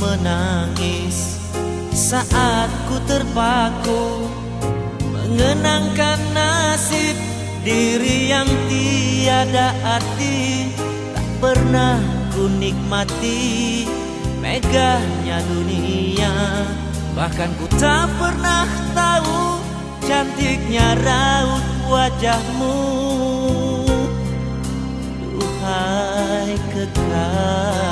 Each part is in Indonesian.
menangis. Saat ku terpaku mengenangkan nasib diri yang tiada arti. Tak pernah ku nikmati megahnya dunia. Bahkan ku tak pernah tahu cantiknya raut wajahmu. Duhai kekasih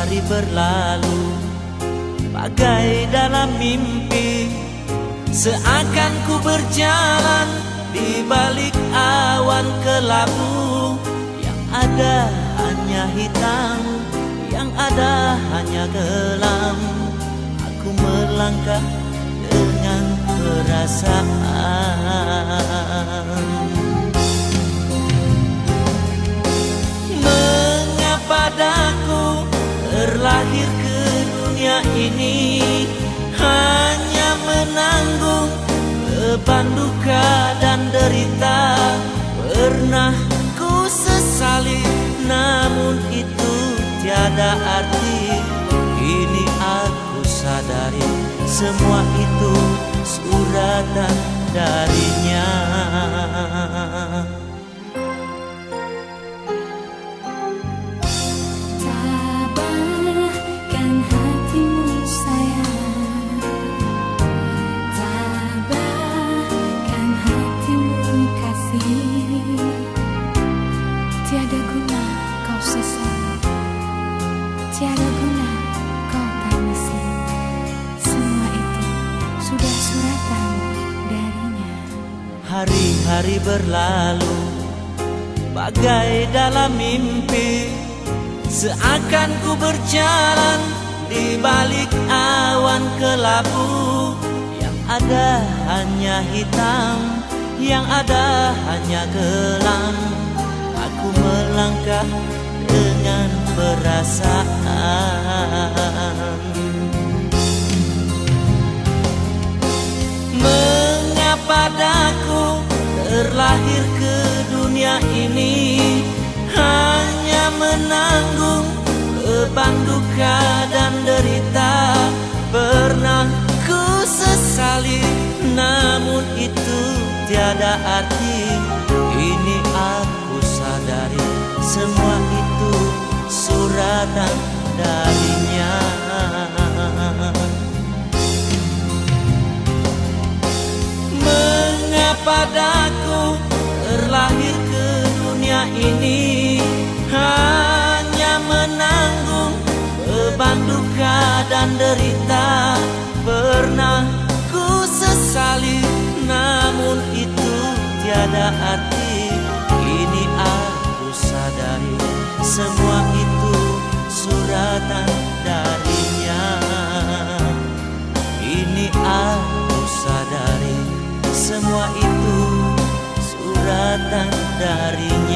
Hari-hari berlalu Bagai dalam mimpi. Seakan ku berjalan Di balik awan kelabu Yang ada hanya hitam Yang ada hanya gelam Aku melangkah dengan perasaan dunia ini Hanya menanggung beban duka dan derita. Pernah ku sesali namun itu tiada arti. Kini aku sadari semua itu suratan darinya Tiada guna kau sesal Tiada guna kau tangisi. Semua itu sudah suratan darinya. Hari-hari berlalu Bagai dalam mimpi. Seakan ku berjalan Di balik awan kelabu. Yang ada hanya hitam Yang ada hanya gelam Aku melangkah dengan perasaan. Mengapa daku terlahir ke dunia ini? Hanya menanggung beban duka dan derita. Pernah ku sesali namun itu tiada arti semua itu suratan darinya. Mengapa daku terlahir ke dunia ini? Hanya menanggung beban duka dan derita. Pernah ku sesali namun itu tiada arti aku sadari semua itu suratan dari